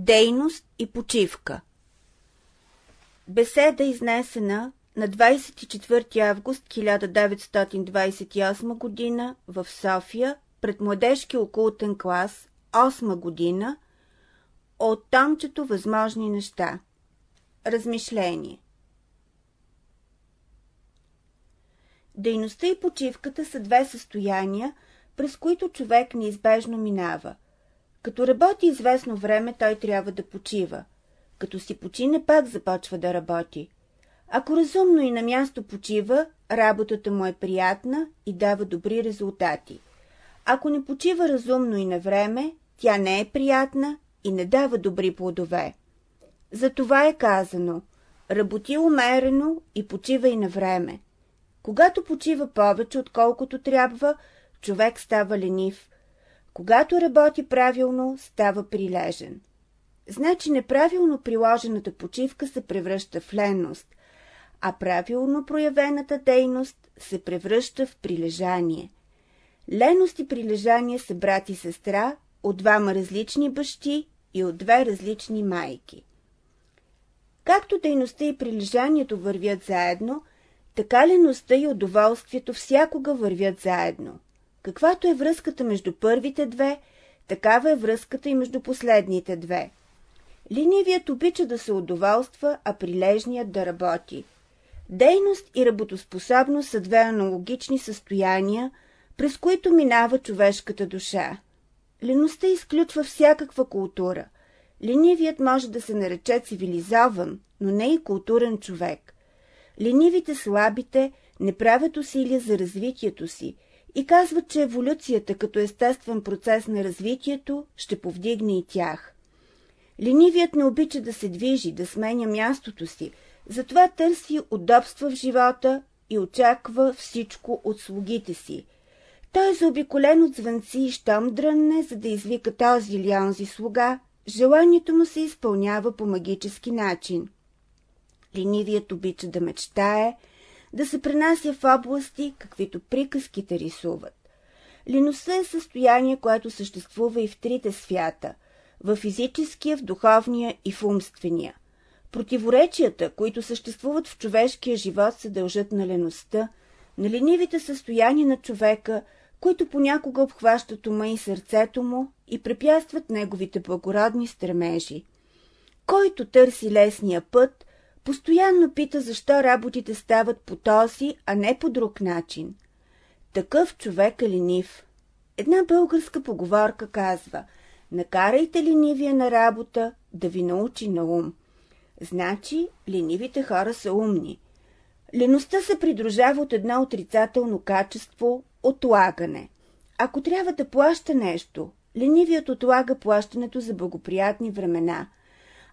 Дейност и почивка Беседа изнесена на 24 август 1928 г. в София пред младежки окултен клас 8 година от томчето Възможни неща. Размишление Дейността и почивката са две състояния, през които човек неизбежно минава. Като работи известно време, той трябва да почива. Като си почине, пак започва да работи. Ако разумно и на място почива, работата му е приятна и дава добри резултати. Ако не почива разумно и на време, тя не е приятна и не дава добри плодове. Затова е казано – работи умерено и почива и на време. Когато почива повече, отколкото трябва, човек става ленив. Когато работи правилно, става прилежен. Значи неправилно приложената почивка се превръща в ленност, а правилно проявената дейност се превръща в прилежание. Леност и прилежание са брат и сестра от двама различни бащи и от две различни майки. Както дейността и прилежанието вървят заедно, така леността и удоволствието всякога вървят заедно. Каквато е връзката между първите две, такава е връзката и между последните две. Ленивият обича да се удоволства, а прилежният да работи. Дейност и работоспособност са две аналогични състояния, през които минава човешката душа. Леността изключва всякаква култура. Ленивият може да се нарече цивилизован, но не и културен човек. Ленивите слабите не правят усилия за развитието си и казват, че еволюцията като естествен процес на развитието ще повдигне и тях. Ленивият не обича да се движи, да сменя мястото си, затова търси удобства в живота и очаква всичко от слугите си. Той е заобиколен от звънци и щом дрънне, за да извика този или онзи слуга, желанието му се изпълнява по магически начин. Ленивият обича да мечтае, да се пренася в области, каквито приказките рисуват. Леността е състояние, което съществува и в трите свята – в физическия, в духовния и в умствения. Противоречията, които съществуват в човешкия живот, се дължат на леността, на ленивите състояния на човека, които понякога обхващат ума и сърцето му и препятстват неговите благородни стремежи. Който търси лесния път, постоянно пита защо работите стават по този, а не по друг начин. Такъв човек е ленив. Една българска поговорка казва – Накарайте ленивия на работа да ви научи на ум. Значи, ленивите хора са умни. Леността се придружава от едно отрицателно качество – отлагане. Ако трябва да плаща нещо, ленивият отлага плащането за благоприятни времена.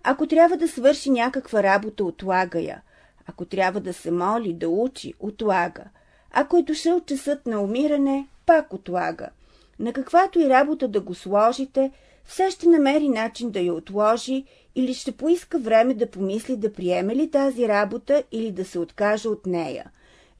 Ако трябва да свърши някаква работа, отлага я. Ако трябва да се моли, да учи, отлага. Ако е дошъл часът на умиране, пак отлага. На каквато и работа да го сложите, все ще намери начин да я отложи или ще поиска време да помисли да приеме ли тази работа или да се откаже от нея.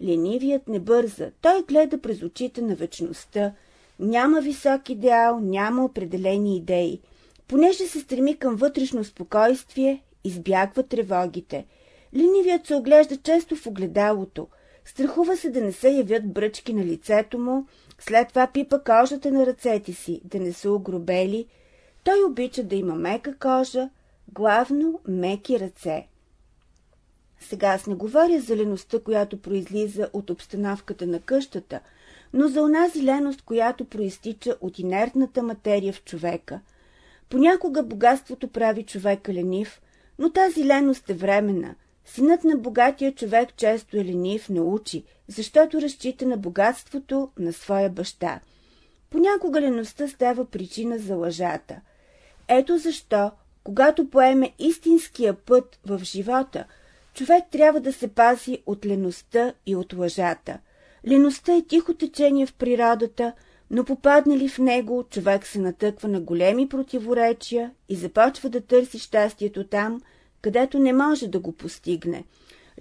Ленивият не бърза, той гледа през очите на вечността. Няма висок идеал, няма определени идеи. Понеже се стреми към вътрешно спокойствие, избягва тревогите. Ленивият се оглежда често в огледалото. Страхува се да не се явят бръчки на лицето му, след това пипа кожата на ръцете си, да не са огробели. Той обича да има мека кожа, главно меки ръце. Сега аз не говоря за леността, която произлиза от обстановката на къщата, но за онази леност, която проистича от инертната материя в човека. Понякога богатството прави човека ленив, но тази леност е времена. Синът на богатия човек често е ленив, не учи, защото разчита на богатството на своя баща. Понякога леността става причина за лъжата. Ето защо, когато поеме истинския път в живота, човек трябва да се пази от леността и от лъжата. Леността е тихо течение в природата, но попаднали в него, човек се натъква на големи противоречия и започва да търси щастието там, където не може да го постигне.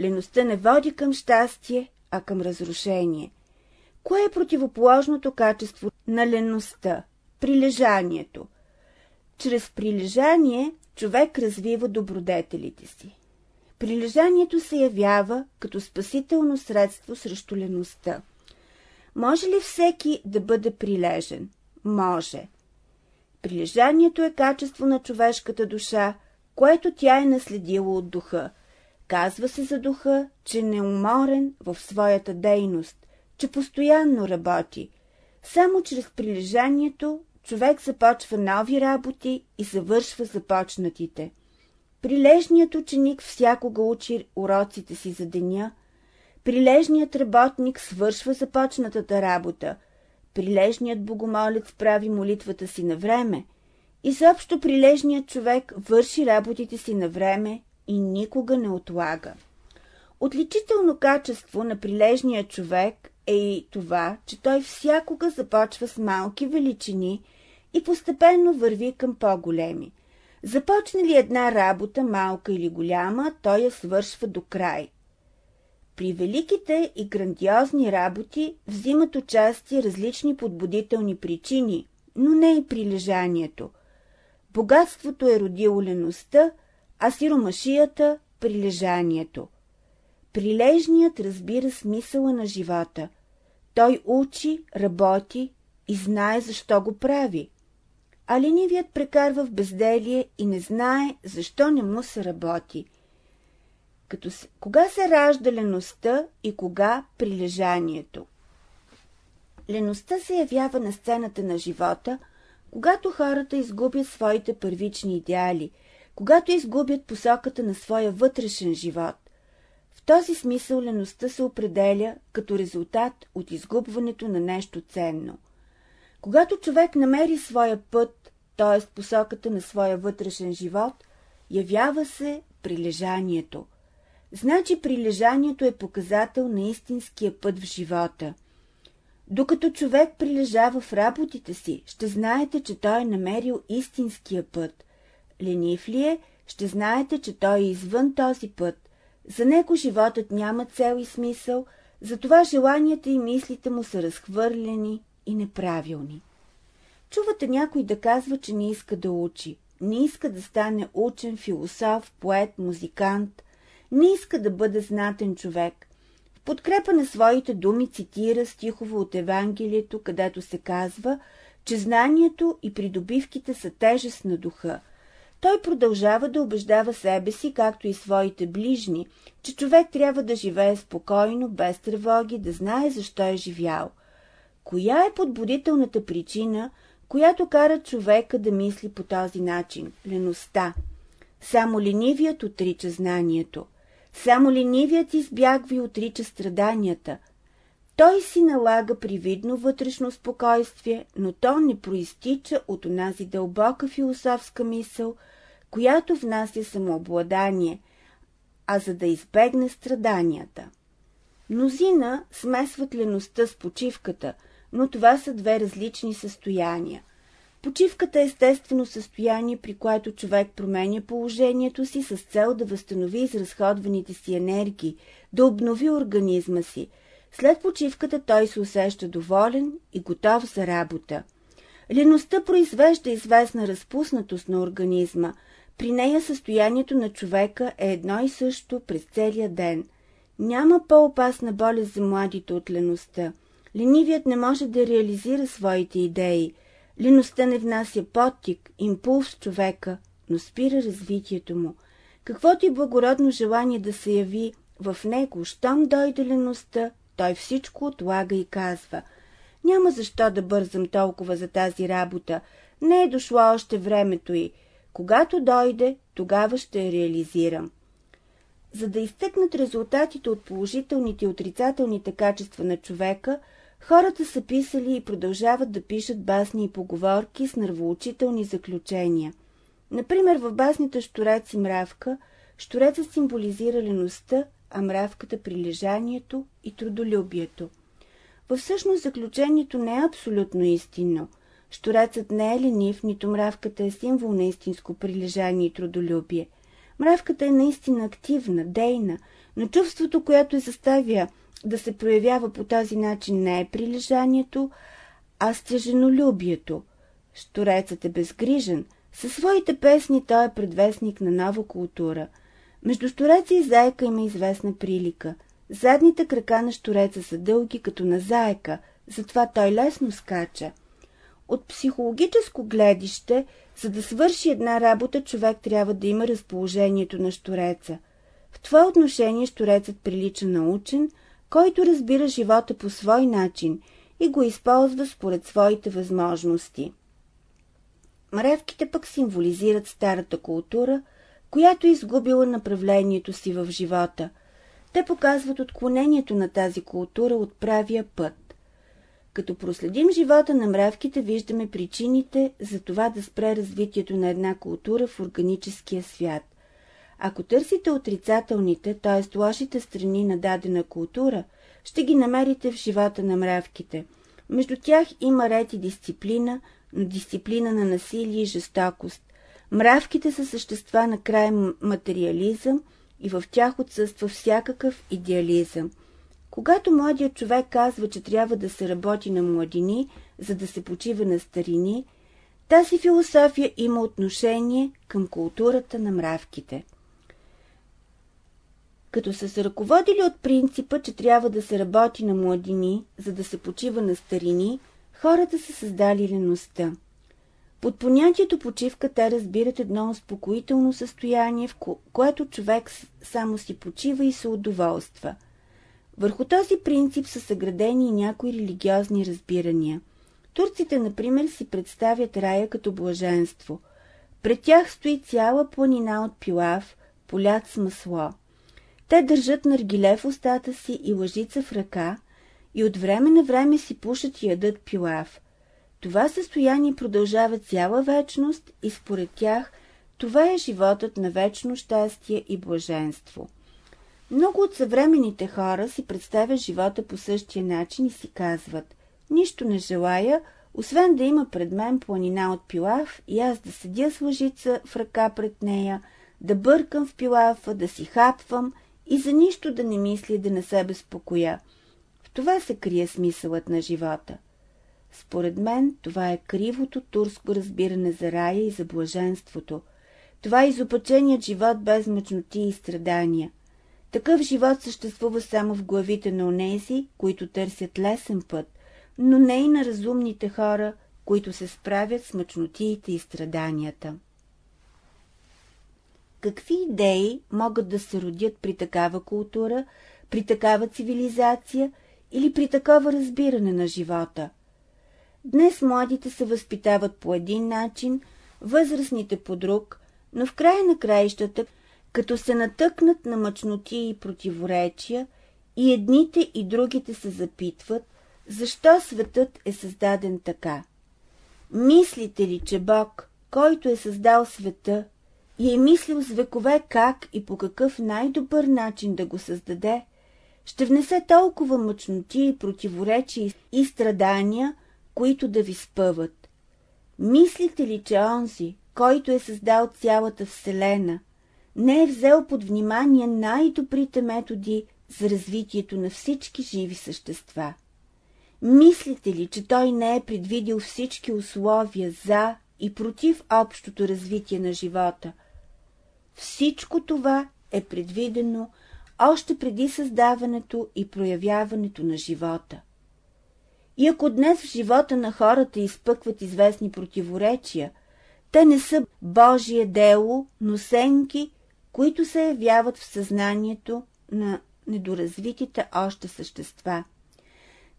Леността не води към щастие, а към разрушение. Кое е противоположното качество на леността? Прилежанието. Чрез прилежание човек развива добродетелите си. Прилежанието се явява като спасително средство срещу леността. Може ли всеки да бъде прилежен? Може. Прилежанието е качество на човешката душа, което тя е наследила от духа. Казва се за духа, че не уморен в своята дейност, че постоянно работи. Само чрез прилежанието човек започва нови работи и завършва започнатите. Прилежният ученик всякога учи уроците си за деня, прилежният работник свършва започнатата работа, прилежният богомолец прави молитвата си на време, изобщо прилежният човек върши работите си на време и никога не отлага. Отличително качество на прилежния човек е и това, че той всякога започва с малки величини и постепенно върви към по-големи. Започне ли една работа, малка или голяма, той я свършва до край. При великите и грандиозни работи взимат участие различни подбудителни причини, но не и прилежанието. Богатството е родило леността, а сиромашията – прилежанието. Прилежният разбира смисъла на живота. Той учи, работи и знае защо го прави. А ленивият прекарва в безделие и не знае защо не му се работи. Като се, кога се ражда леността и кога прилежанието? Леността се явява на сцената на живота, когато хората изгубят своите първични идеали, когато изгубят посоката на своя вътрешен живот. В този смисъл леността се определя като резултат от изгубването на нещо ценно. Когато човек намери своя път, т.е. посоката на своя вътрешен живот, явява се прилежанието. Значи прилежанието е показател на истинския път в живота. Докато човек прилежава в работите си, ще знаете, че той е намерил истинския път. Ленив ли е, ще знаете, че той е извън този път. За него животът няма цел и смисъл, затова желанията и мислите му са разхвърлени и неправилни. Чувате някой да казва, че не иска да учи, не иска да стане учен, философ, поет, музикант, не иска да бъде знатен човек. В подкрепа на своите думи цитира стихове от Евангелието, където се казва, че знанието и придобивките са тежест на духа. Той продължава да убеждава себе си, както и своите ближни, че човек трябва да живее спокойно, без тревоги, да знае защо е живял. Коя е подбудителната причина, която кара човека да мисли по този начин? Леността. Само ленивият отрича знанието. Само ленивият избягва и отрича страданията. Той си налага привидно вътрешно спокойствие, но то не проистича от онази дълбока философска мисъл, която внася самообладание, а за да избегне страданията. Мнозина смесват леността с почивката, но това са две различни състояния – Почивката е естествено състояние, при което човек променя положението си с цел да възстанови изразходваните си енергии, да обнови организма си. След почивката той се усеща доволен и готов за работа. Леността произвежда известна разпуснатост на организма. При нея състоянието на човека е едно и също през целия ден. Няма по-опасна болест за младите от леността. Ленивият не може да реализира своите идеи – Лиността не внася подтик, импулс в човека, но спира развитието му. Каквото и благородно желание да се яви в него, щом дойде леността, той всичко отлага и казва «Няма защо да бързам толкова за тази работа, не е дошло още времето й. Когато дойде, тогава ще я реализирам». За да изтъкнат резултатите от положителните и отрицателните качества на човека – Хората са писали и продължават да пишат басни и поговорки с нървоучителни заключения. Например, в басните Штурец и Мравка, Штурецът символизира леността, а Мравката – прилежанието и трудолюбието. Във всъщност заключението не е абсолютно истинно. Штурецът не е ленив, нито мравката е символ на истинско прилежание и трудолюбие. Мравката е наистина активна, дейна, но чувството, което я заставя да се проявява по този начин не е прилежанието, а стеженолюбието. Шторецът е безгрижен, Със своите песни той е предвестник на нова култура. Между штуреца и заека има известна прилика. Задните крака на штуреца са дълги като на заека, затова той лесно скача. От психологическо гледище, за да свърши една работа, човек трябва да има разположението на штуреца. В това отношение штурецът прилича на учен, който разбира живота по свой начин и го използва според своите възможности. Мревките пък символизират старата култура, която е изгубила направлението си в живота. Те показват отклонението на тази култура от правия път. Като проследим живота на мравките, виждаме причините за това да спре развитието на една култура в органическия свят. Ако търсите отрицателните, т.е. лошите страни на дадена култура, ще ги намерите в живота на мравките. Между тях има ред и дисциплина, но дисциплина на насилие и жестокост. Мравките са същества на край материализъм и в тях отсъства всякакъв идеализъм. Когато младият човек казва, че трябва да се работи на младини, за да се почива на старини, тази философия има отношение към културата на мравките. Като са се ръководили от принципа, че трябва да се работи на младини, за да се почива на старини, хората са създали леността. Под понятието почивка те разбират едно успокоително състояние, в което човек само си почива и се удоволства. Върху този принцип са съградени и някои религиозни разбирания. Турците, например, си представят рая като блаженство. Пред тях стои цяла планина от пилав, полят с масло. Те държат наргиле в устата си и лъжица в ръка и от време на време си пушат и ядат пилав. Това състояние продължава цяла вечност и според тях това е животът на вечно щастие и блаженство. Много от съвременните хора си представят живота по същия начин и си казват «Нищо не желая, освен да има пред мен планина от пилав и аз да седя с лъжица в ръка пред нея, да бъркам в пилафа, да си хапвам и за нищо да не мисля да не се безпокоя. В това се крие смисълът на живота. Според мен това е кривото турско разбиране за рая и за блаженството. Това е изопаченият живот без мъчноти и страдания. Такъв живот съществува само в главите на онези, които търсят лесен път, но не и на разумните хора, които се справят с мъчнотиите и страданията. Какви идеи могат да се родят при такава култура, при такава цивилизация или при такова разбиране на живота? Днес младите се възпитават по един начин, възрастните по друг, но в края на краищата, като се натъкнат на мъчноти и противоречия, и едните и другите се запитват, защо светът е създаден така. Мислите ли, че Бог, който е създал света, и е мислил с векове как и по какъв най-добър начин да го създаде, ще внесе толкова мъчноти и противоречия и страдания, които да ви спъват. Мислите ли, че онзи, който е създал цялата Вселена, не е взел под внимание най-добрите методи за развитието на всички живи същества? Мислите ли, че той не е предвидил всички условия за и против общото развитие на живота – всичко това е предвидено още преди създаването и проявяването на живота. И ако днес в живота на хората изпъкват известни противоречия, те не са Божие дело, но сенки, които се явяват в съзнанието на недоразвитите още същества.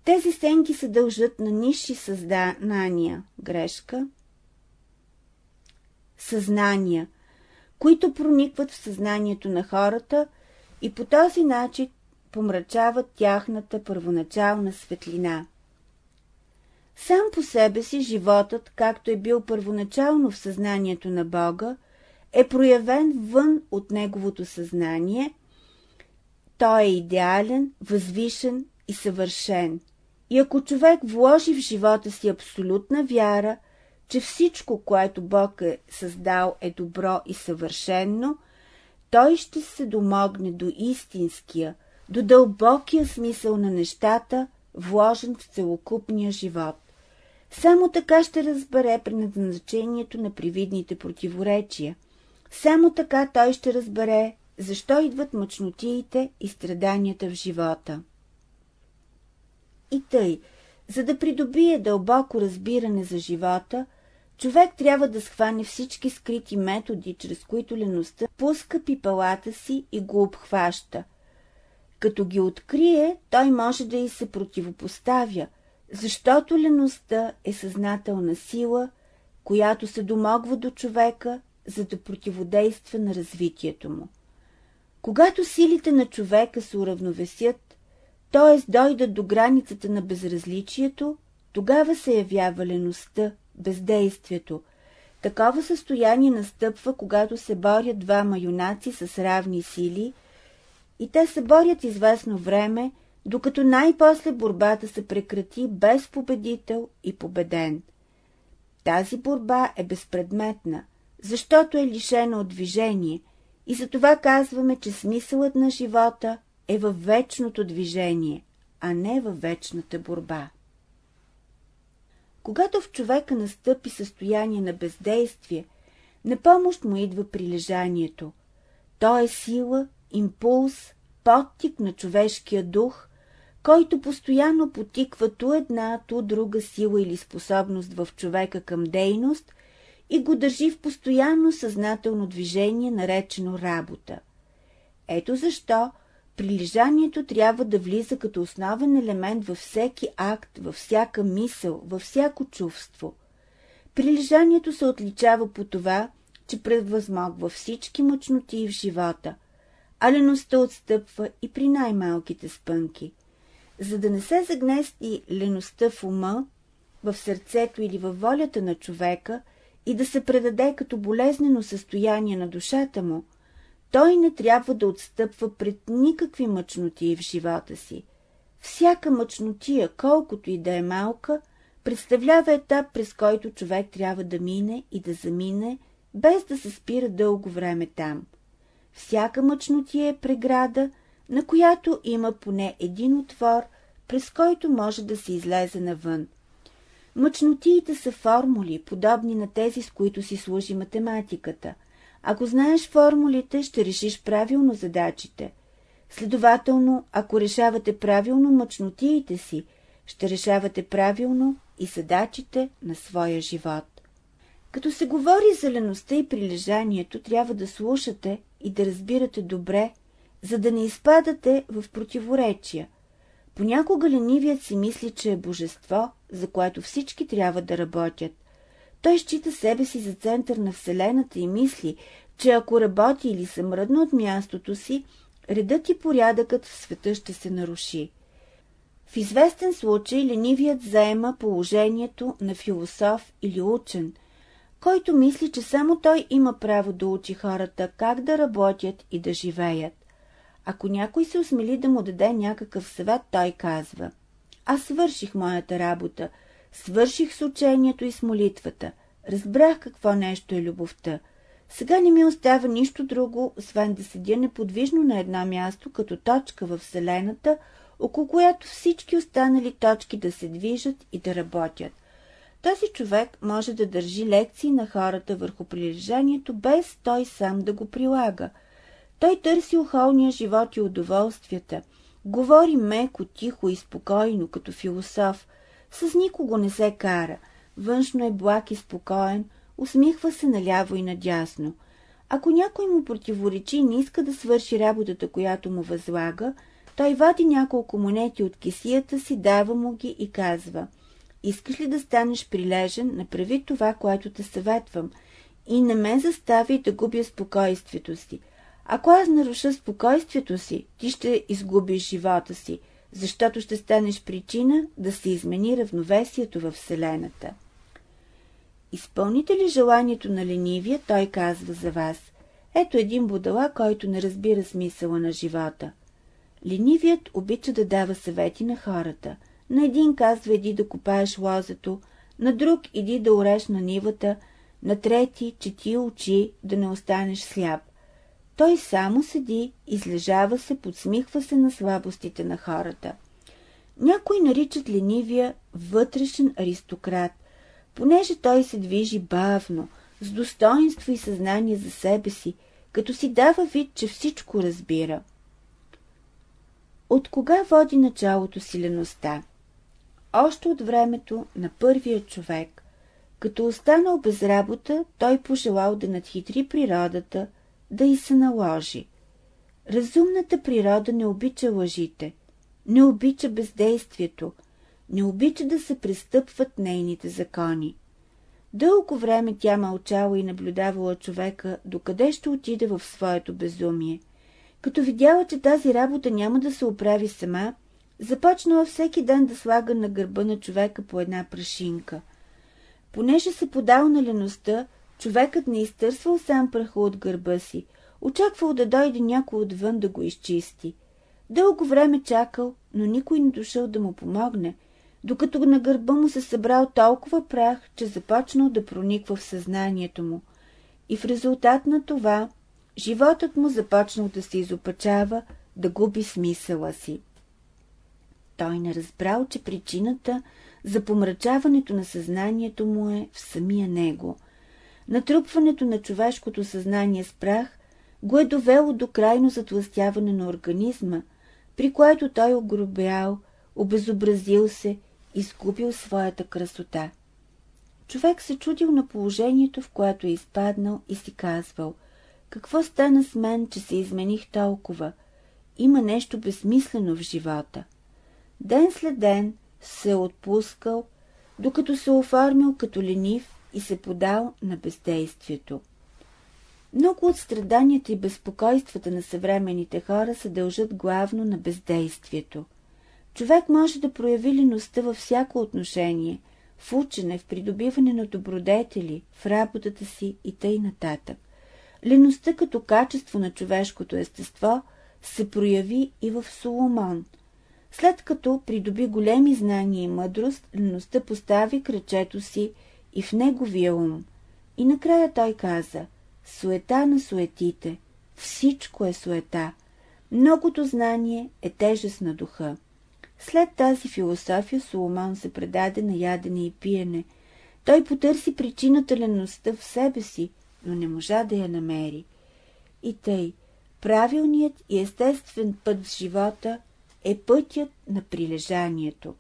Тези сенки се дължат на нисши съзнания, грешка, съзнания, които проникват в съзнанието на хората и по този начин помрачават тяхната първоначална светлина. Сам по себе си животът, както е бил първоначално в съзнанието на Бога, е проявен вън от неговото съзнание. Той е идеален, възвишен и съвършен. И ако човек вложи в живота си абсолютна вяра, че всичко, което Бог е създал е добро и съвършенно, той ще се домогне до истинския, до дълбокия смисъл на нещата, вложен в целокупния живот. Само така ще разбере предназначението на привидните противоречия. Само така той ще разбере, защо идват мъчнотиите и страданията в живота. И тъй, за да придобие дълбоко разбиране за живота, човек трябва да схване всички скрити методи, чрез които леността пуска пипалата си и го обхваща. Като ги открие, той може да и се противопоставя, защото леността е съзнателна сила, която се домогва до човека, за да противодейства на развитието му. Когато силите на човека се уравновесят, т.е. дойдат до границата на безразличието, тогава се явява леността, бездействието. Такова състояние настъпва, когато се борят двама юнаци с равни сили и те се борят известно време, докато най-после борбата се прекрати без победител и победен. Тази борба е безпредметна, защото е лишена от движение и затова казваме, че смисълът на живота е във вечното движение, а не във вечната борба. Когато в човека настъпи състояние на бездействие, на помощ му идва прилежанието. То е сила, импулс, подтик на човешкия дух, който постоянно потиква ту една, ту друга сила или способност в човека към дейност и го държи в постоянно съзнателно движение, наречено работа. Ето защо прилежанието трябва да влиза като основен елемент във всеки акт, във всяка мисъл, във всяко чувство. Прилежанието се отличава по това, че превъзмогва всички мъчноти в живота, а леността отстъпва и при най-малките спънки – за да не се загнести леността в ума, в сърцето или във волята на човека и да се предаде като болезнено състояние на душата му, той не трябва да отстъпва пред никакви мъчноти в живота си. Всяка мъчнотия, колкото и да е малка, представлява етап, през който човек трябва да мине и да замине, без да се спира дълго време там. Всяка мъчнотия е преграда, на която има поне един отвор, през който може да се излезе навън. Мъчнотиите са формули, подобни на тези, с които си служи математиката. Ако знаеш формулите, ще решиш правилно задачите. Следователно, ако решавате правилно мъчнотиите си, ще решавате правилно и задачите на своя живот. Като се говори за леността и прилежанието, трябва да слушате и да разбирате добре, за да не изпадате в противоречия. Понякога ленивият си мисли, че е божество, за което всички трябва да работят. Той счита себе си за център на Вселената и мисли, че ако работи или се мръдна от мястото си, редът и порядъкът в света ще се наруши. В известен случай ленивият заема положението на философ или учен, който мисли, че само той има право да учи хората как да работят и да живеят. Ако някой се осмели да му даде някакъв съвет, той казва Аз свърших моята работа, свърших с учението и с молитвата, разбрах какво нещо е любовта. Сега не ми остава нищо друго, освен да седя неподвижно на едно място, като точка в Вселената, около която всички останали точки да се движат и да работят. Този човек може да държи лекции на хората върху прилежанието, без той сам да го прилага – той търси охолния живот и удоволствията. Говори меко, тихо и спокойно, като философ. С никого не се кара. Външно е благ и спокоен, усмихва се наляво и надясно. Ако някой му противоречи и не иска да свърши работата, която му възлага, той вади няколко монети от кисията си, дава му ги и казва «Искаш ли да станеш прилежен, направи това, което те съветвам, и не ме застави да губя спокойствието си. Ако аз наруша спокойствието си, ти ще изгубиш живота си, защото ще станеш причина да се измени равновесието във Вселената. Изпълните ли желанието на ленивия, той казва за вас. Ето един будала, който не разбира смисъла на живота. Ленивият обича да дава съвети на хората. На един казва иди да копаеш лозето, на друг иди да ореш на нивата, на трети чети очи да не останеш сляп. Той само седи, излежава се, подсмихва се на слабостите на хората. Някои наричат ленивия вътрешен аристократ, понеже той се движи бавно, с достоинство и съзнание за себе си, като си дава вид, че всичко разбира. От кога води началото силеността? Още от времето на първия човек. Като останал без работа, той пожелал да надхитри природата, да й се наложи. Разумната природа не обича лъжите, не обича бездействието, не обича да се престъпват нейните закони. Дълго време тя мълчала и наблюдавала човека, докъде ще отиде в своето безумие. Като видяла, че тази работа няма да се оправи сама, започнала всеки ден да слага на гърба на човека по една прашинка. Понеже се подал на леността, човекът не изтърсвал сам праха от гърба си, очаквал да дойде някой отвън да го изчисти. Дълго време чакал, но никой не дошъл да му помогне, докато на гърба му се събрал толкова прах, че започнал да прониква в съзнанието му. И в резултат на това, животът му започнал да се изопачава, да губи смисъла си. Той не разбрал, че причината за помрачаването на съзнанието му е в самия него. Натрупването на човешкото съзнание с прах го е довело до крайно затластяване на организма, при което той огробял, обезобразил се изгубил своята красота. Човек се чудил на положението, в което е изпаднал и си казвал «Какво стана с мен, че се измених толкова? Има нещо безсмислено в живота». Ден след ден се е отпускал, докато се оформил като ленив и се подал на бездействието. Много от страданията и безпокойствата на съвременните хора се дължат главно на бездействието. Човек може да прояви леността във всяко отношение, в учене, в придобиване на добродетели, в работата си и тъй нататък. Леността като качество на човешкото естество се прояви и в Соломон. След като придоби големи знания и мъдрост, леността постави кръчето си и в неговия ум. И накрая той каза – суета на суетите, всичко е суета, многото знание е тежест на духа. След тази философия Соломон се предаде на ядене и пиене. Той потърси причината леността в себе си, но не можа да я намери. И тъй, правилният и естествен път в живота е пътят на прилежанието.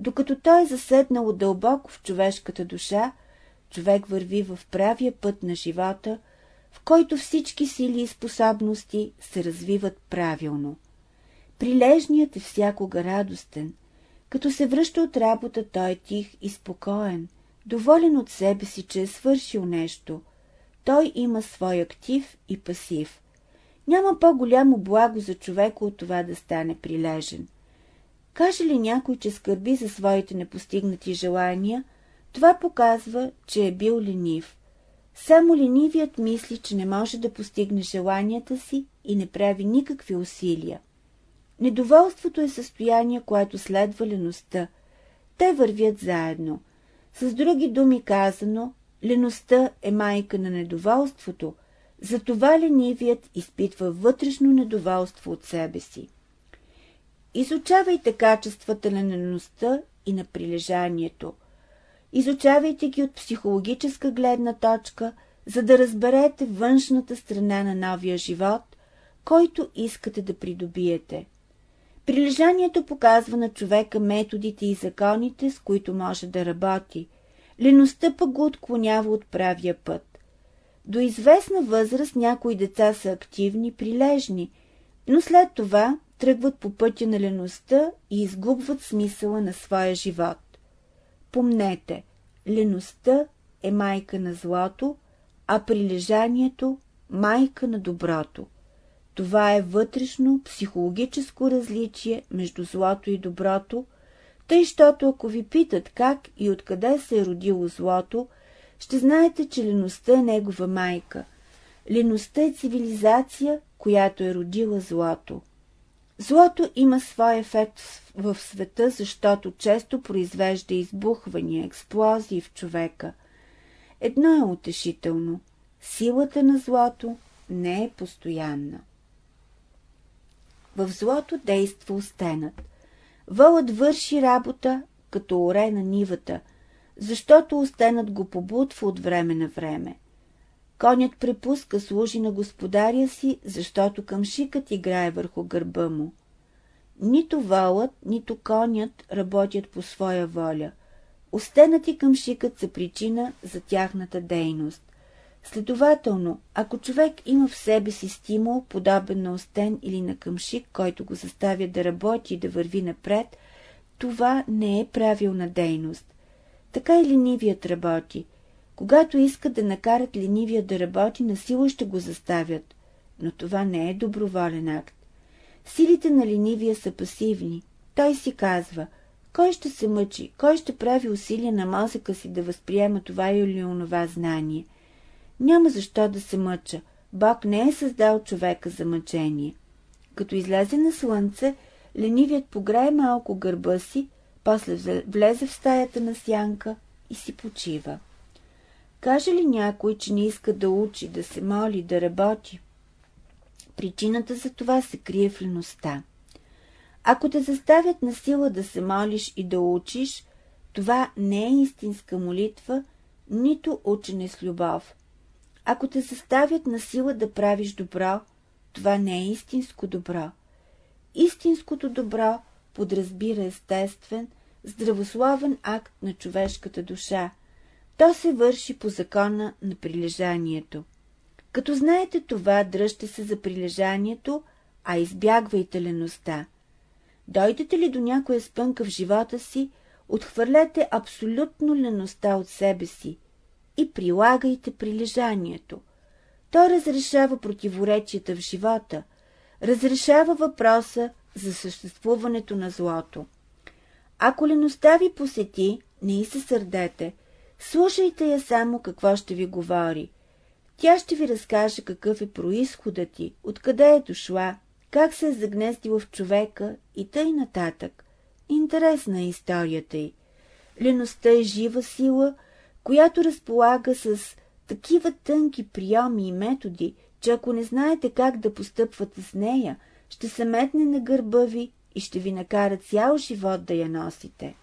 Докато той е заседнал дълбоко в човешката душа, човек върви в правия път на живота, в който всички сили и способности се развиват правилно. Прилежният е всякога радостен. Като се връща от работа, той е тих и спокоен, доволен от себе си, че е свършил нещо. Той има свой актив и пасив. Няма по-голямо благо за човека от това да стане прилежен. Каже ли някой, че скърби за своите непостигнати желания, това показва, че е бил ленив. Само ленивият мисли, че не може да постигне желанията си и не прави никакви усилия. Недоволството е състояние, което следва леността. Те вървят заедно. С други думи казано, леността е майка на недоволството, затова ленивият изпитва вътрешно недоволство от себе си. Изучавайте качествата на леността и на прилежанието. Изучавайте ги от психологическа гледна точка, за да разберете външната страна на новия живот, който искате да придобиете. Прилежанието показва на човека методите и законите, с които може да работи. Леността пък го отклонява от правия път. До известна възраст някои деца са активни, прилежни, но след това тръгват по пътя на леността и изгубват смисъла на своя живот. Помнете, леността е майка на злото, а прилежанието – майка на доброто. Това е вътрешно психологическо различие между злото и доброто, тъй, щото ако ви питат как и откъде се е родило злото, ще знаете, че леността е негова майка. Леността е цивилизация, която е родила злото. Злото има свой ефект в света, защото често произвежда избухвания, експлозии в човека. Едно е утешително – силата на злото не е постоянна. В злото действа остенът. Вълът върши работа, като оре на нивата. защото остенът го побутва от време на време. Конят препуска служи на господаря си, защото къмшикът играе върху гърба му. Нито валът, нито конят работят по своя воля. Остенът и къмшикът са причина за тяхната дейност. Следователно, ако човек има в себе си стимул, подобен на остен или на къмшик, който го заставя да работи и да върви напред, това не е правилна дейност. Така и ленивият работи. Когато искат да накарат ленивия да работи, насила ще го заставят. Но това не е доброволен акт. Силите на ленивия са пасивни. Той си казва, кой ще се мъчи, кой ще прави усилия на мозъка си да възприема това или онова знание. Няма защо да се мъча. Бог не е създал човека за мъчение. Като излезе на слънце, ленивият пограе малко гърба си, после влезе в стаята на сянка и си почива. Каже ли някой, че не иска да учи, да се моли, да работи? Причината за това се крие в леността. Ако те заставят на сила да се молиш и да учиш, това не е истинска молитва, нито учене с любов. Ако те заставят на сила да правиш добро, това не е истинско добро. Истинското добро подразбира естествен, здравословен акт на човешката душа. То се върши по закона на прилежанието. Като знаете това, дръжте се за прилежанието, а избягвайте леността. Дойдете ли до някоя спънка в живота си, отхвърлете абсолютно леността от себе си и прилагайте прилежанието. То разрешава противоречията в живота, разрешава въпроса за съществуването на злото. Ако леността ви посети, не и се сърдете, слушайте я само какво ще ви говори. Тя ще ви разкаже какъв е происходът ти, откъде е дошла, как се е загнездила в човека и тъй нататък. Интересна е историята й. Леността е жива сила, която разполага с такива тънки приеми и методи, че ако не знаете как да постъпвате с нея, ще се метне на гърба ви и ще ви накара цял живот да я носите.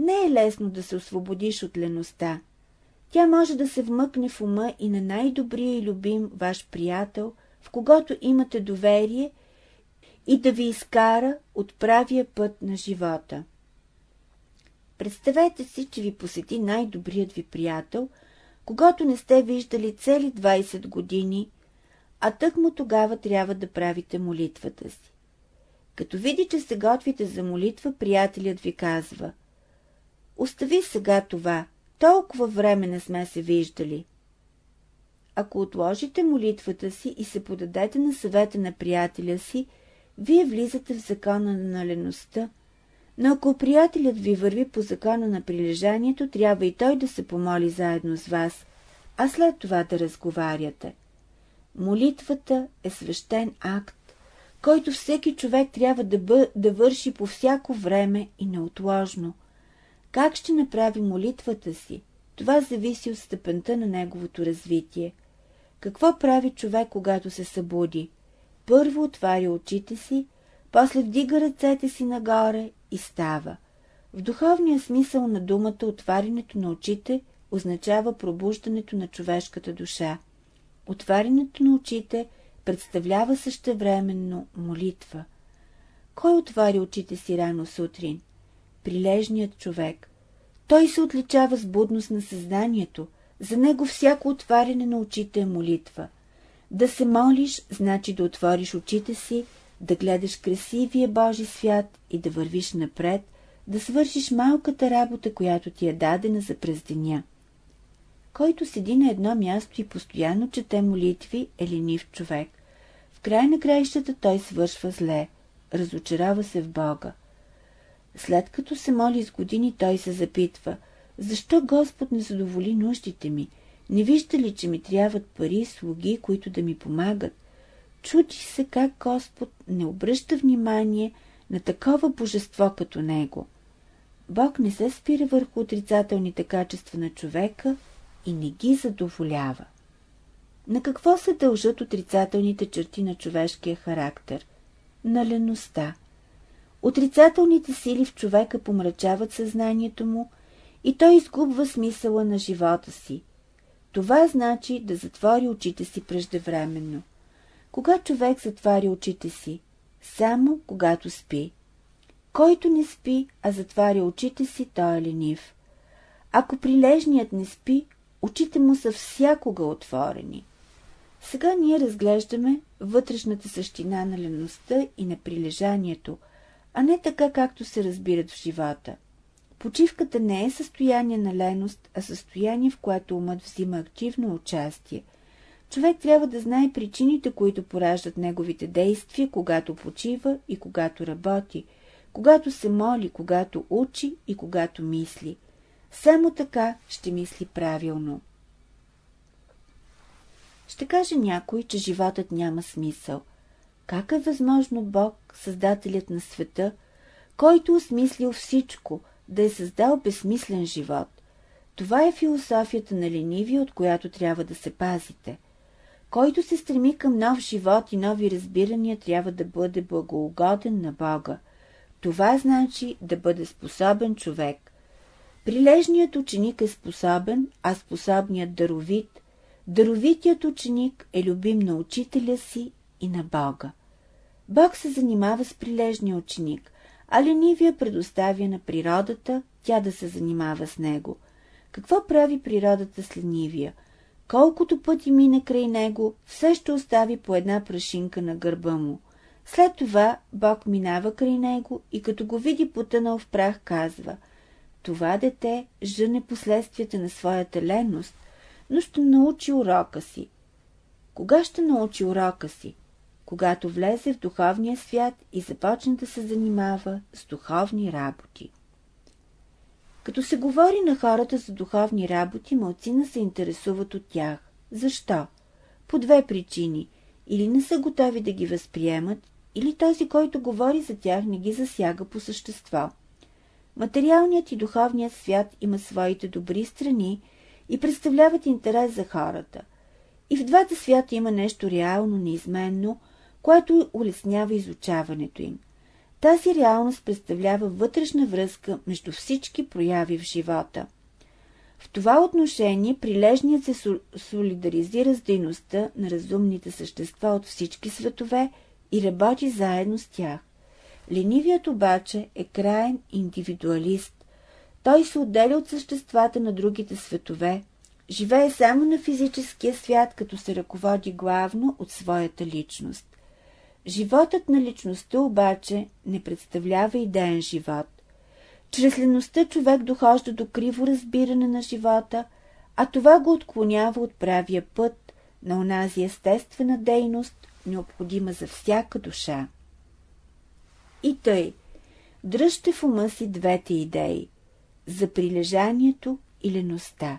Не е лесно да се освободиш от леността. Тя може да се вмъкне в ума и на най-добрия и любим ваш приятел, в когото имате доверие и да ви изкара от правия път на живота. Представете си, че ви посети най-добрият ви приятел, когато не сте виждали цели 20 години, а тък му тогава трябва да правите молитвата си. Като види, че се готвите за молитва, приятелят ви казва Остави сега това, толкова време не сме се виждали. Ако отложите молитвата си и се подадете на съвета на приятеля си, вие влизате в закона на налеността, но ако приятелят ви върви по закона на прилежанието, трябва и той да се помоли заедно с вас, а след това да разговаряте. Молитвата е свещен акт, който всеки човек трябва да, бъ, да върши по всяко време и неотложно. Как ще направи молитвата си? Това зависи от степента на неговото развитие. Какво прави човек, когато се събуди? Първо отваря очите си, после вдига ръцете си нагоре и става. В духовния смисъл на думата отварянето на очите означава пробуждането на човешката душа. Отварянето на очите представлява същевременно молитва. Кой отваря очите си рано сутрин? Прилежният човек. Той се отличава с будност на съзнанието. За него всяко отваряне на очите е молитва. Да се молиш, значи да отвориш очите си, да гледаш красивия Божи свят и да вървиш напред, да свършиш малката работа, която ти е дадена за през деня. Който седи на едно място и постоянно чете молитви, е ленив човек. В край на краищата той свършва зле, разочарова се в Бога. След като се моли с години, той се запитва, защо Господ не задоволи нуждите ми? Не вижда ли, че ми трябват пари, слуги, които да ми помагат? Чуди се как Господ не обръща внимание на такова божество като Него. Бог не се спира върху отрицателните качества на човека и не ги задоволява. На какво се дължат отрицателните черти на човешкия характер? На леността. Отрицателните сили в човека помрачават съзнанието му и той изгубва смисъла на живота си. Това значи да затвори очите си преждевременно. Кога човек затваря очите си? Само когато спи. Който не спи, а затваря очите си, той е ленив. Ако прилежният не спи, очите му са всякога отворени. Сега ние разглеждаме вътрешната същина на леността и на прилежанието, а не така, както се разбират в живота. Почивката не е състояние на леност, а състояние, в което умът взима активно участие. Човек трябва да знае причините, които пораждат неговите действия, когато почива и когато работи, когато се моли, когато учи и когато мисли. Само така ще мисли правилно. Ще каже някой, че животът няма смисъл. Как е възможно Бог, Създателят на света, който осмислил всичко, да е създал безсмислен живот? Това е философията на ленивия, от която трябва да се пазите. Който се стреми към нов живот и нови разбирания, трябва да бъде благоугоден на Бога. Това значи да бъде способен човек. Прилежният ученик е способен, а способният даровит. Даровитият ученик е любим на учителя си и на Бога. Бог се занимава с прилежния ученик, а ленивия предоставя на природата тя да се занимава с него. Какво прави природата с ленивия? Колкото пъти мине край него, все ще остави по една прашинка на гърба му. След това Бог минава край него и като го види потънал в прах, казва Това дете жъне последствията на своята леност, но ще научи урока си. Кога ще научи урока си? Когато влезе в духовния свят и започне да се занимава с духовни работи. Като се говори на хората за духовни работи, малцина се интересуват от тях. Защо? По две причини. Или не са готови да ги възприемат, или този, който говори за тях, не ги засяга по същество. Материалният и духовният свят има своите добри страни и представляват интерес за хората. И в двата свята има нещо реално, неизменно, което улеснява изучаването им. Тази реалност представлява вътрешна връзка между всички прояви в живота. В това отношение прилежният се солидаризира с дейността на разумните същества от всички светове и работи заедно с тях. Ленивият обаче е краен индивидуалист. Той се отделя от съществата на другите светове, живее само на физическия свят, като се ръководи главно от своята личност. Животът на личността обаче не представлява идеен живот. Чрез леността човек дохожда до криво разбиране на живота, а това го отклонява от правия път на онази естествена дейност, необходима за всяка душа. И тъй, дръжте в ума си двете идеи – за прилежанието и леността.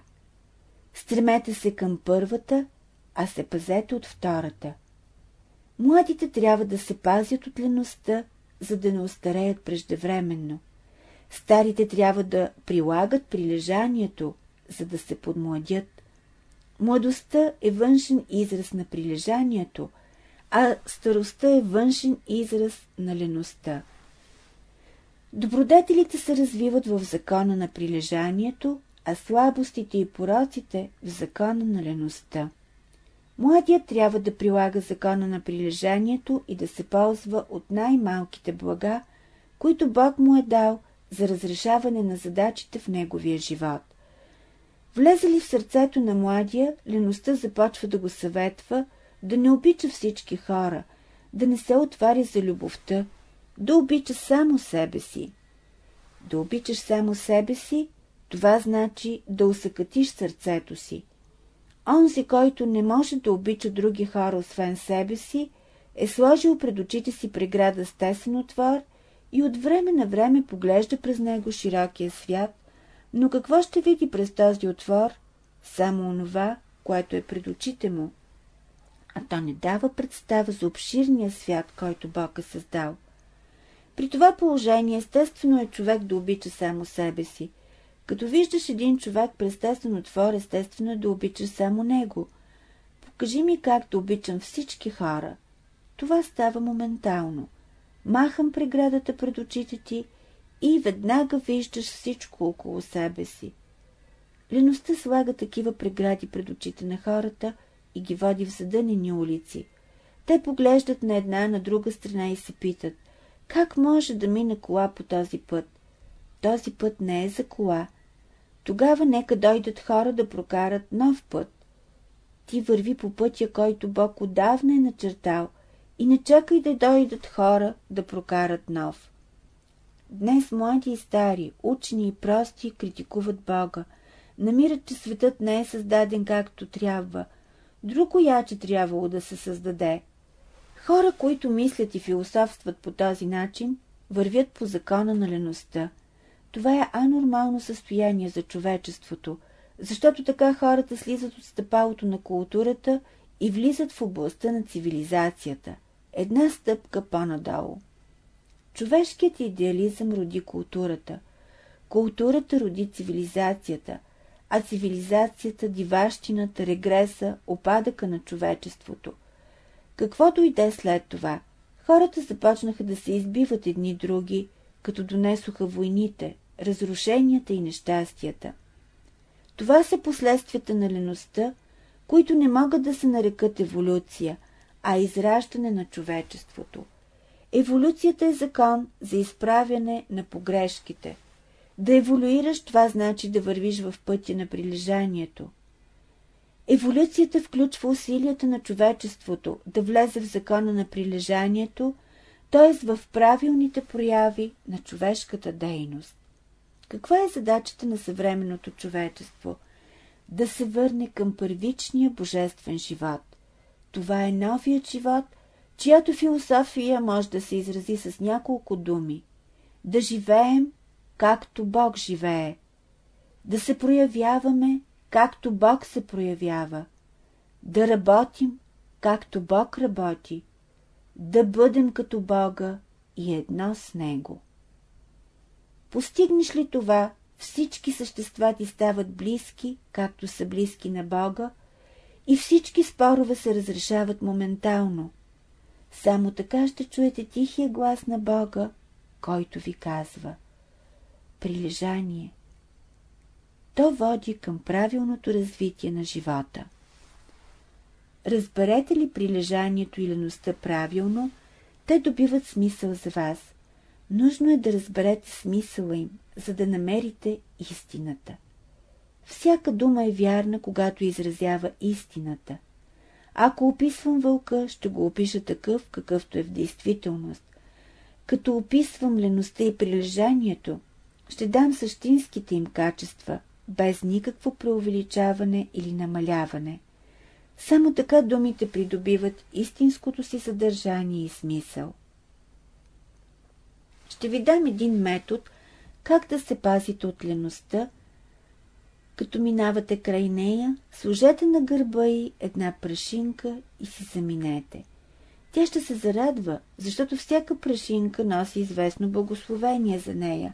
Стремете се към първата, а се пазете от втората. Младите трябва да се пазят от леността, за да не остареят преждевременно. Старите трябва да прилагат прилежанието, за да се подмладят. Младостта е външен израз на прилежанието, а старостта е външен израз на леността. Добродетелите се развиват в закона на прилежанието, а слабостите и пороците в закона на леността. Младият трябва да прилага закона на прилежанието и да се ползва от най-малките блага, които Бог му е дал за разрешаване на задачите в неговия живот. Влезе ли в сърцето на младия, леността започва да го съветва, да не обича всички хора, да не се отваря за любовта, да обича само себе си. Да обичаш само себе си, това значи да усъкатиш сърцето си. Онзи, който не може да обича други хора освен себе си, е сложил пред очите си преграда с тесен отвор и от време на време поглежда през него широкия свят, но какво ще види през този отвор? Само онова, което е пред очите му. А то не дава представа за обширния свят, който Бог е създал. При това положение естествено е човек да обича само себе си – като виждаш един човек през тесен отвор, естествено е да обичаш само него. Покажи ми как да обичам всички хора. Това става моментално. Махам преградата пред очите ти и веднага виждаш всичко около себе си. Леността слага такива прегради пред очите на хората и ги води в задънени улици. Те поглеждат на една на друга страна и се питат, как може да мине кола по този път? Този път не е за кола. Тогава нека дойдат хора да прокарат нов път. Ти върви по пътя, който Бог отдавна е начертал и не чакай да дойдат хора да прокарат нов. Днес млади и стари, учени и прости критикуват Бога. Намират, че светът не е създаден както трябва. Друго яче трябвало да се създаде. Хора, които мислят и философстват по този начин, вървят по закона на леността. Това е анормално състояние за човечеството, защото така хората слизат от стъпалото на културата и влизат в областта на цивилизацията. Една стъпка по-надолу. Човешкият идеализъм роди културата. Културата роди цивилизацията, а цивилизацията, диващината, регреса, опадъка на човечеството. Какво дойде след това? Хората започнаха да се избиват едни други, като донесоха войните, разрушенията и нещастията. Това са последствията на леността, които не могат да се нарекат еволюция, а израждане на човечеството. Еволюцията е закон за изправяне на погрешките. Да еволюираш, това значи да вървиш в пътя на прилежанието. Еволюцията включва усилията на човечеството да влезе в закона на прилежанието, т.е. в правилните прояви на човешката дейност. Каква е задачата на съвременното човечество? Да се върне към първичния божествен живот. Това е новият живот, чиято философия може да се изрази с няколко думи. Да живеем, както Бог живее. Да се проявяваме, както Бог се проявява. Да работим, както Бог работи. Да бъдем като Бога и едно с Него. Постигнеш ли това, всички същества ти стават близки, както са близки на Бога, и всички спорове се разрешават моментално. Само така ще чуете тихия глас на Бога, който ви казва Прилежание. То води към правилното развитие на живота. Разберете ли прилежанието и леността правилно, те добиват смисъл за вас. Нужно е да разберете смисъла им, за да намерите истината. Всяка дума е вярна, когато изразява истината. Ако описвам вълка, ще го опиша такъв, какъвто е в действителност. Като описвам леността и прилежанието, ще дам същинските им качества, без никакво преувеличаване или намаляване. Само така думите придобиват истинското си съдържание и смисъл. Ще ви дам един метод, как да се пазите от леността, като минавате край нея, сложете на гърба й една прашинка и си заминете. Тя ще се зарадва, защото всяка прашинка носи известно благословение за нея.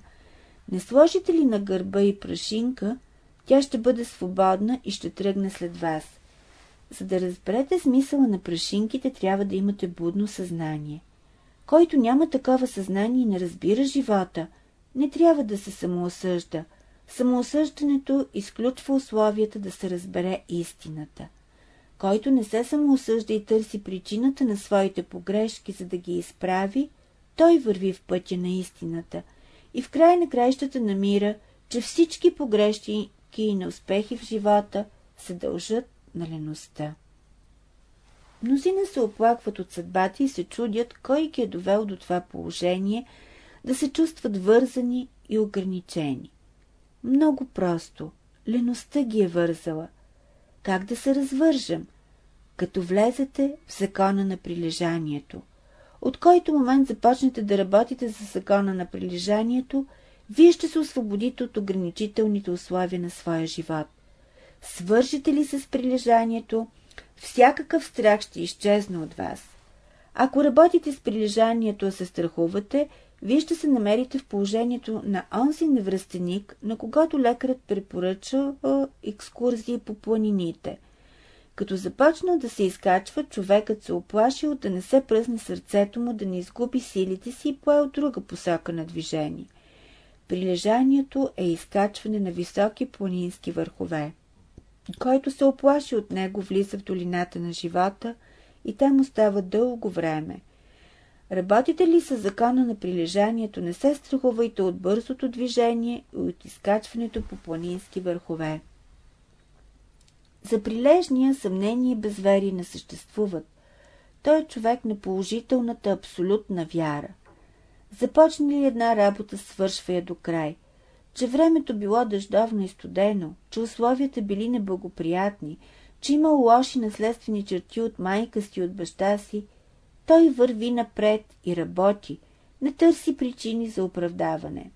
Не сложите ли на гърба и прашинка, тя ще бъде свободна и ще тръгне след вас. За да разберете смисъла на прашинките, трябва да имате будно съзнание. Който няма такова съзнание и не разбира живота, не трябва да се самоосъжда. Самоосъждането изключва условията да се разбере истината. Който не се самоосъжда и търси причината на своите погрешки, за да ги изправи, той върви в пътя на истината и в край на краищата намира, че всички погрешки и неуспехи в живота се дължат на леността. Мнозина се оплакват от съдбата и се чудят, кой ги е довел до това положение, да се чувстват вързани и ограничени. Много просто. Леността ги е вързала. Как да се развържем? Като влезете в закона на прилежанието. От който момент започнете да работите за закона на прилежанието, вие ще се освободите от ограничителните условия на своя живот. Свържете ли с прилежанието, всякакъв страх ще изчезне от вас. Ако работите с прилежанието, а се страхувате, вие ще се намерите в положението на онзи невръстеник, на когато лекарът препоръча екскурзии по планините. Като започна да се изкачва, човекът се оплашил да не се пръсне сърцето му, да не изгуби силите си и пое от друга посока на движение. Прилежанието е изкачване на високи планински върхове. Който се оплаши от него, влиза в долината на живота и там остава дълго време. Работите ли с закона на прилежанието, не се страхувайте от бързото движение и от изкачването по планински върхове. За прилежния съмнение и безверие не съществуват. Той е човек на положителната абсолютна вяра. Започне ли една работа, свършва я до край. Че времето било дъждовно и студено, че условията били неблагоприятни, че има лоши наследствени черти от майка си и от баща си, той върви напред и работи, не търси причини за оправдаване.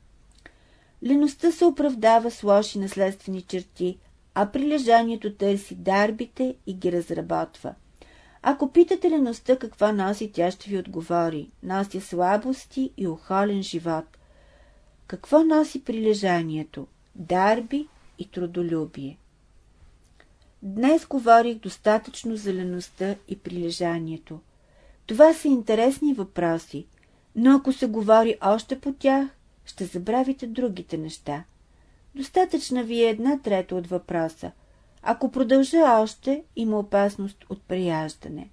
Леността се оправдава с лоши наследствени черти, а прилежанието търси дарбите и ги разработва. Ако питате леността какво носи, тя ще ви отговори. Носи слабости и охолен живот. Какво носи прилежанието? Дарби и трудолюбие. Днес говорих достатъчно за леността и прилежанието. Това са интересни въпроси, но ако се говори още по тях, ще забравите другите неща. Достатъчна ви е една трета от въпроса. Ако продължа още, има опасност от прияждане.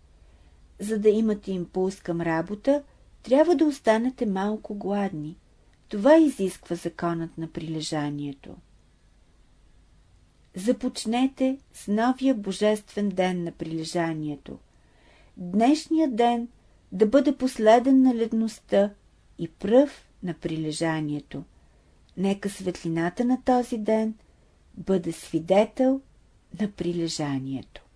За да имате импулс към работа, трябва да останете малко гладни. Това изисква законът на прилежанието. Започнете с новия божествен ден на прилежанието. Днешният ден да бъде последен на ледността и пръв на прилежанието. Нека светлината на този ден бъде свидетел на прилежанието.